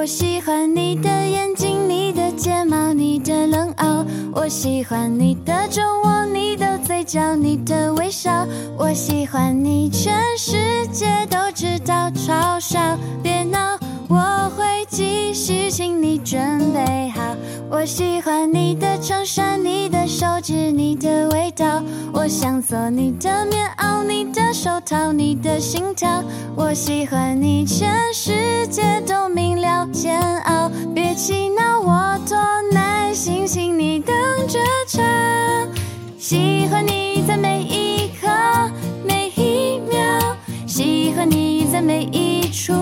我喜欢你的眼睛，你的睫毛，你的冷傲。我喜欢你的酒窝，你的嘴角，你的微笑。我喜欢你，全世界都知道。嘲笑，别闹，我会继续，请你准备好。我喜欢你的衬衫，你的手指，你的味道。我想做你的棉袄，你的手套，你的心跳。我喜欢你，全世界都明煎熬，别气恼，我多耐心，请你等着瞧。喜欢你在每一刻每一秒，喜欢你在每一处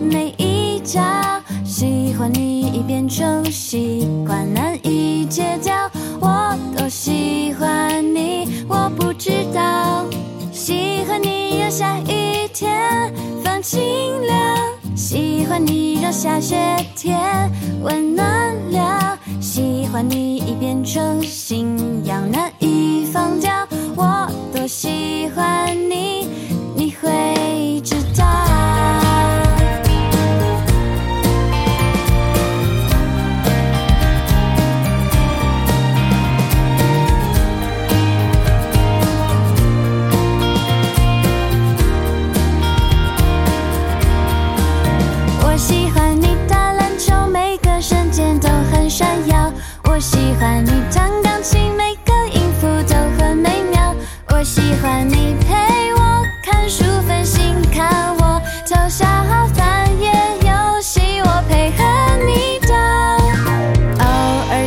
每一角，喜欢你已变成习惯，难以戒掉。我多喜欢你，我不知道。喜欢你要下雨天放晴，你让下雪天温暖了，喜欢你已变成信仰，难。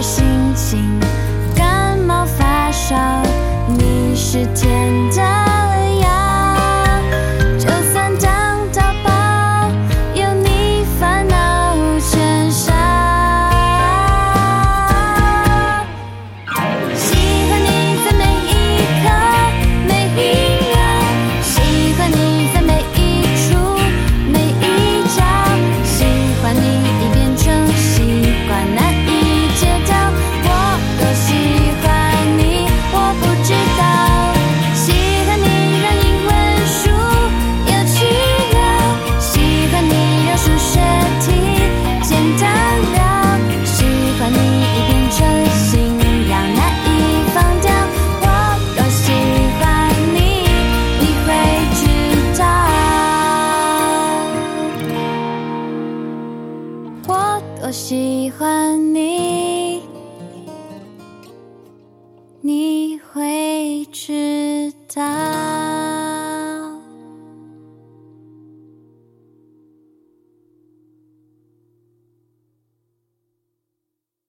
心情。多喜欢你，你会知道。